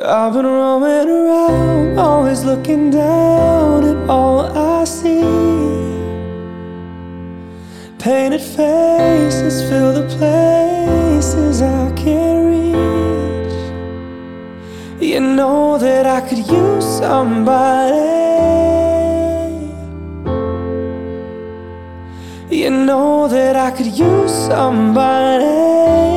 I've been roaming around, always looking down at all I see. Painted faces fill the places I can't reach. You know that I could use somebody. You know that I could use somebody.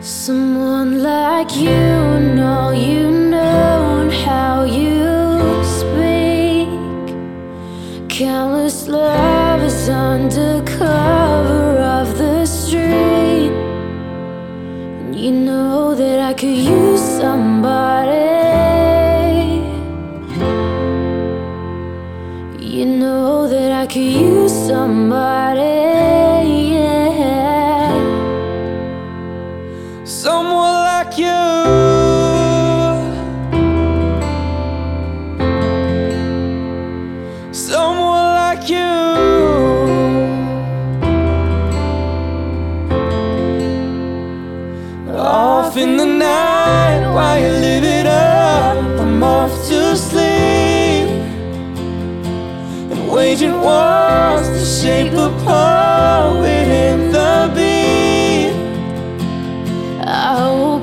Someone like you all you know how you speak. Countless lovers under cover of the street. And you know that I could use somebody. You know that I could use somebody. Someone like you. Someone like you. Off in the night while you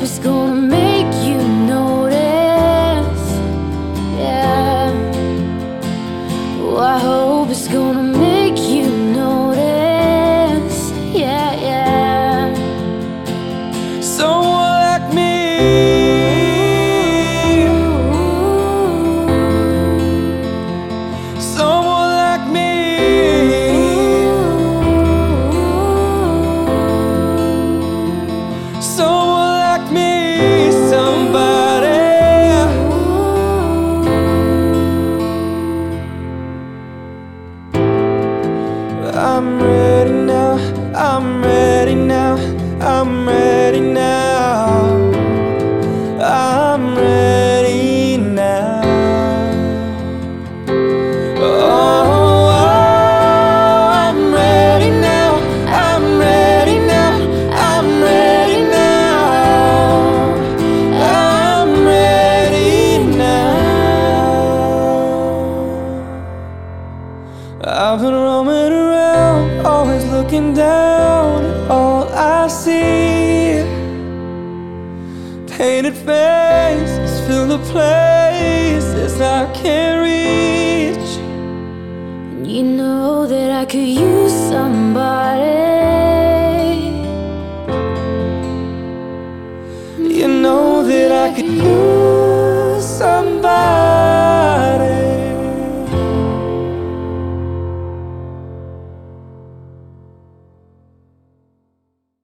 hope it's I'm ready now. I'm ready now. I'm ready now. I'm ready now. Oh, I'm ready now. I'm ready now. I'm ready now. I'm ready now. I've been looking down at all I see. Painted faces fill the places I can't reach. And you know that I could use somebody. You know that I could use